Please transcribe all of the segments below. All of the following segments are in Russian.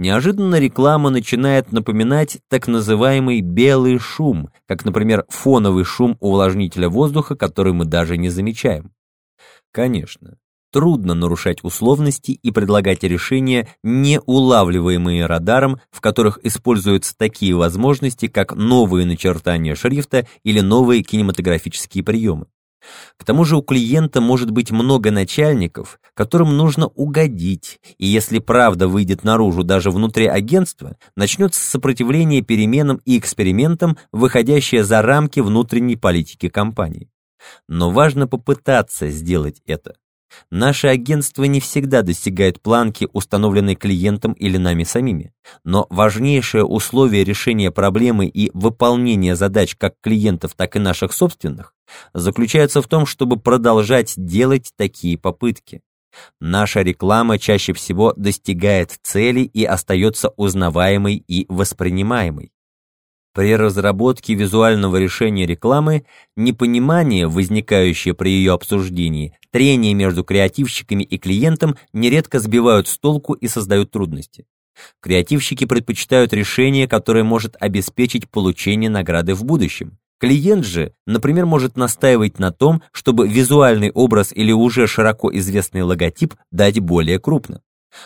неожиданно реклама начинает напоминать так называемый белый шум, как, например, фоновый шум увлажнителя воздуха, который мы даже не замечаем. Конечно, трудно нарушать условности и предлагать решения, не улавливаемые радаром, в которых используются такие возможности, как новые начертания шрифта или новые кинематографические приемы. К тому же у клиента может быть много начальников, которым нужно угодить, и если правда выйдет наружу даже внутри агентства, начнется сопротивление переменам и экспериментам, выходящее за рамки внутренней политики компании. Но важно попытаться сделать это. Наше агентство не всегда достигает планки, установленной клиентом или нами самими. Но важнейшее условие решения проблемы и выполнения задач как клиентов, так и наших собственных заключается в том, чтобы продолжать делать такие попытки. Наша реклама чаще всего достигает цели и остается узнаваемой и воспринимаемой. При разработке визуального решения рекламы непонимание, возникающее при ее обсуждении, трение между креативщиками и клиентом нередко сбивают с толку и создают трудности. Креативщики предпочитают решение, которое может обеспечить получение награды в будущем. Клиент же, например, может настаивать на том, чтобы визуальный образ или уже широко известный логотип дать более крупно.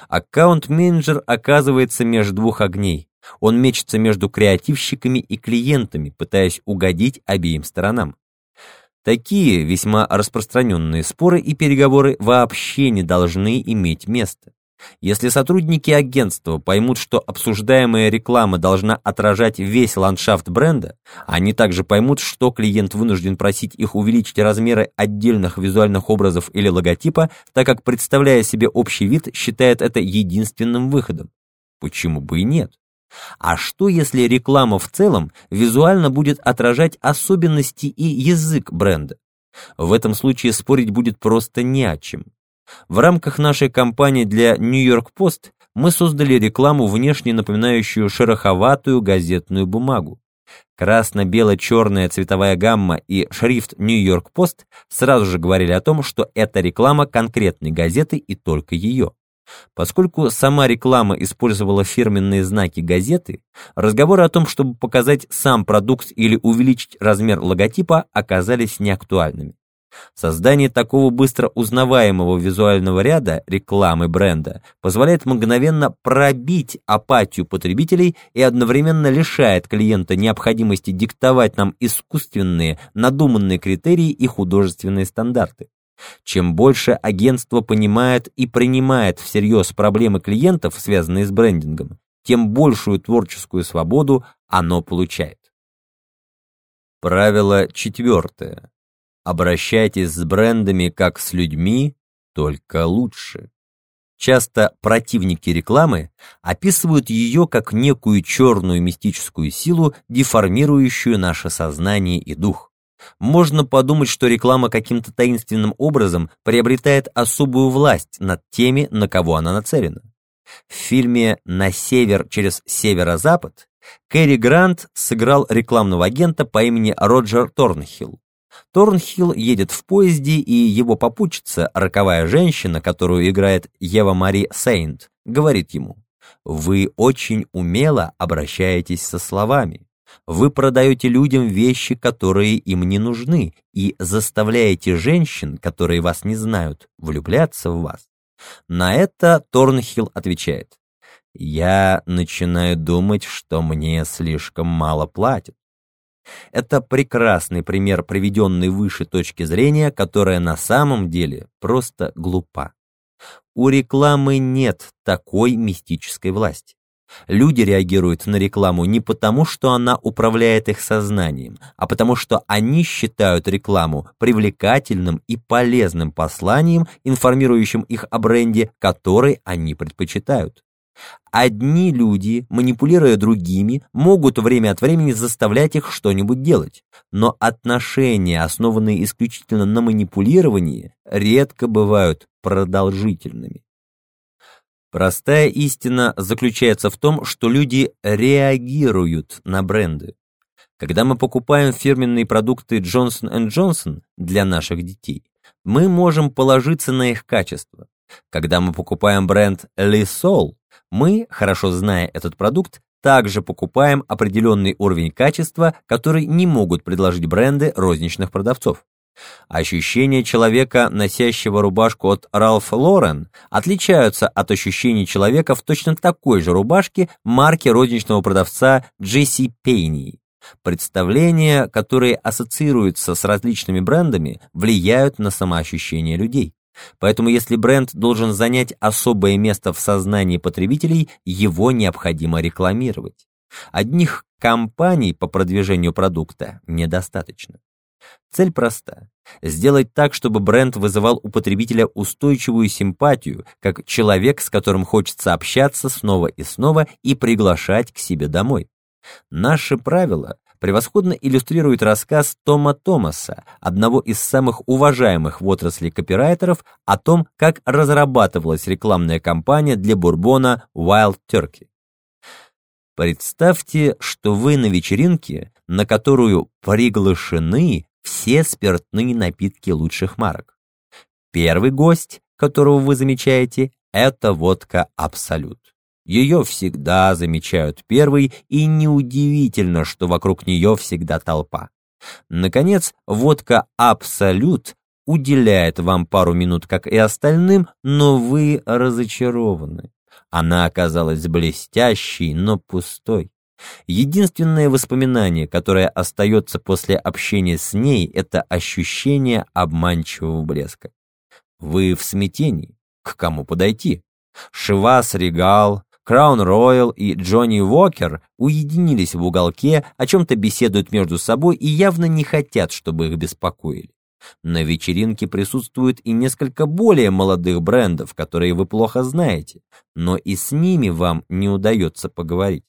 Аккаунт-менеджер оказывается между двух огней. Он мечется между креативщиками и клиентами, пытаясь угодить обеим сторонам. Такие весьма распространенные споры и переговоры вообще не должны иметь места. Если сотрудники агентства поймут, что обсуждаемая реклама должна отражать весь ландшафт бренда, они также поймут, что клиент вынужден просить их увеличить размеры отдельных визуальных образов или логотипа, так как, представляя себе общий вид, считает это единственным выходом. Почему бы и нет? А что, если реклама в целом визуально будет отражать особенности и язык бренда? В этом случае спорить будет просто не о чем. В рамках нашей кампании для New York Post мы создали рекламу, внешне напоминающую шероховатую газетную бумагу. Красно-бело-черная цветовая гамма и шрифт New York Post сразу же говорили о том, что это реклама конкретной газеты и только ее. Поскольку сама реклама использовала фирменные знаки газеты, разговоры о том, чтобы показать сам продукт или увеличить размер логотипа, оказались неактуальными. Создание такого быстро узнаваемого визуального ряда рекламы бренда позволяет мгновенно пробить апатию потребителей и одновременно лишает клиента необходимости диктовать нам искусственные, надуманные критерии и художественные стандарты. Чем больше агентство понимает и принимает всерьез проблемы клиентов, связанные с брендингом, тем большую творческую свободу оно получает. Правило четвертое. Обращайтесь с брендами как с людьми, только лучше. Часто противники рекламы описывают ее как некую черную мистическую силу, деформирующую наше сознание и дух. Можно подумать, что реклама каким-то таинственным образом приобретает особую власть над теми, на кого она нацелена. В фильме «На север через северо-запад» Кэрри Грант сыграл рекламного агента по имени Роджер Торнхилл. Торнхилл едет в поезде, и его попутчица, роковая женщина, которую играет Ева Мари Сейнт, говорит ему, «Вы очень умело обращаетесь со словами. Вы продаете людям вещи, которые им не нужны, и заставляете женщин, которые вас не знают, влюбляться в вас. На это Торнхилл отвечает, «Я начинаю думать, что мне слишком мало платят». Это прекрасный пример приведенной выше точки зрения, которая на самом деле просто глупа. У рекламы нет такой мистической власти. Люди реагируют на рекламу не потому, что она управляет их сознанием, а потому что они считают рекламу привлекательным и полезным посланием, информирующим их о бренде, который они предпочитают. Одни люди, манипулируя другими, могут время от времени заставлять их что-нибудь делать, но отношения, основанные исключительно на манипулировании, редко бывают продолжительными. Простая истина заключается в том, что люди реагируют на бренды. Когда мы покупаем фирменные продукты Johnson Johnson для наших детей, мы можем положиться на их качество. Когда мы покупаем бренд Lysol, мы, хорошо зная этот продукт, также покупаем определенный уровень качества, который не могут предложить бренды розничных продавцов. Ощущения человека, носящего рубашку от Ralph Lauren, отличаются от ощущений человека в точно такой же рубашке марки розничного продавца Джесси Пейни. Представления, которые ассоциируются с различными брендами, влияют на самоощущение людей. Поэтому если бренд должен занять особое место в сознании потребителей, его необходимо рекламировать. Одних кампаний по продвижению продукта недостаточно. Цель проста. Сделать так, чтобы бренд вызывал у потребителя устойчивую симпатию, как человек, с которым хочется общаться снова и снова и приглашать к себе домой. Наши правила превосходно иллюстрирует рассказ Тома Томаса, одного из самых уважаемых в отрасли копирайтеров, о том, как разрабатывалась рекламная кампания для бурбона Wild Turkey. Представьте, что вы на вечеринке, на которую приглашены все спиртные напитки лучших марок. Первый гость, которого вы замечаете, это водка Абсолют. Ее всегда замечают первый, и неудивительно, что вокруг нее всегда толпа. Наконец, водка Абсолют уделяет вам пару минут, как и остальным, но вы разочарованы. Она оказалась блестящей, но пустой. Единственное воспоминание, которое остается после общения с ней, это ощущение обманчивого блеска. Вы в смятении. К кому подойти? Шивас Регал, Краун Ройл и Джонни Уокер уединились в уголке, о чем-то беседуют между собой и явно не хотят, чтобы их беспокоили. На вечеринке присутствуют и несколько более молодых брендов, которые вы плохо знаете, но и с ними вам не удается поговорить.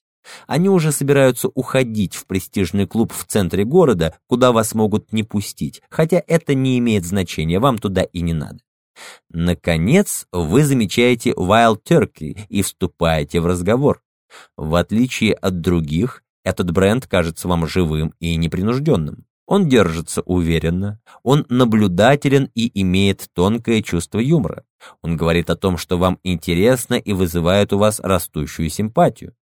Они уже собираются уходить в престижный клуб в центре города, куда вас могут не пустить, хотя это не имеет значения, вам туда и не надо. Наконец, вы замечаете Wild Turkey и вступаете в разговор. В отличие от других, этот бренд кажется вам живым и непринужденным. Он держится уверенно, он наблюдателен и имеет тонкое чувство юмора. Он говорит о том, что вам интересно и вызывает у вас растущую симпатию.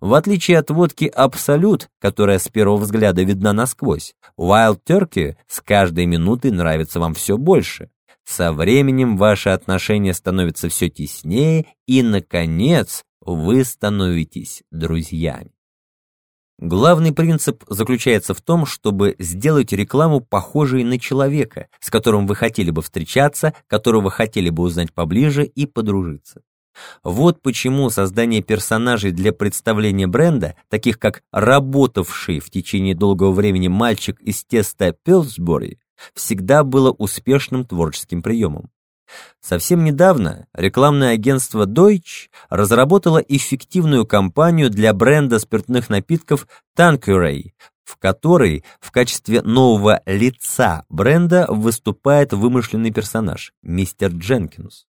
В отличие от водки «Абсолют», которая с первого взгляда видна насквозь, Wild Turkey с каждой минутой нравится вам все больше. Со временем ваши отношения становятся все теснее, и, наконец, вы становитесь друзьями. Главный принцип заключается в том, чтобы сделать рекламу похожей на человека, с которым вы хотели бы встречаться, которого хотели бы узнать поближе и подружиться. Вот почему создание персонажей для представления бренда, таких как работавший в течение долгого времени мальчик из теста Пилсбори, всегда было успешным творческим приемом. Совсем недавно рекламное агентство Deutsch разработало эффективную кампанию для бренда спиртных напитков Tanqueray, в которой в качестве нового лица бренда выступает вымышленный персонаж, мистер Дженкинс.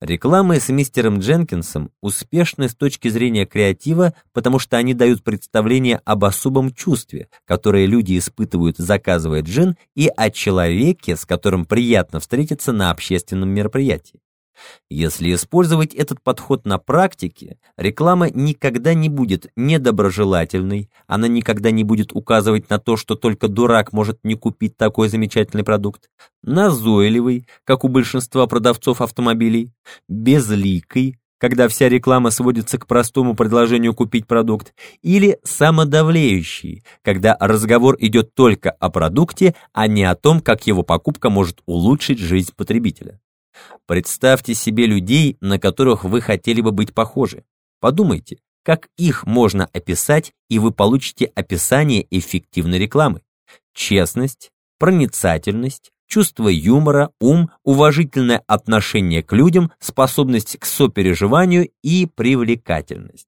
Рекламы с мистером Дженкинсом успешны с точки зрения креатива, потому что они дают представление об особом чувстве, которое люди испытывают, заказывая джин, и о человеке, с которым приятно встретиться на общественном мероприятии. Если использовать этот подход на практике, реклама никогда не будет недоброжелательной, она никогда не будет указывать на то, что только дурак может не купить такой замечательный продукт, назойливой, как у большинства продавцов автомобилей, безликой, когда вся реклама сводится к простому предложению купить продукт, или самодавлеющий, когда разговор идет только о продукте, а не о том, как его покупка может улучшить жизнь потребителя. Представьте себе людей, на которых вы хотели бы быть похожи. Подумайте, как их можно описать, и вы получите описание эффективной рекламы. Честность, проницательность, чувство юмора, ум, уважительное отношение к людям, способность к сопереживанию и привлекательность.